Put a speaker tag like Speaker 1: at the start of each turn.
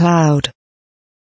Speaker 1: cloud.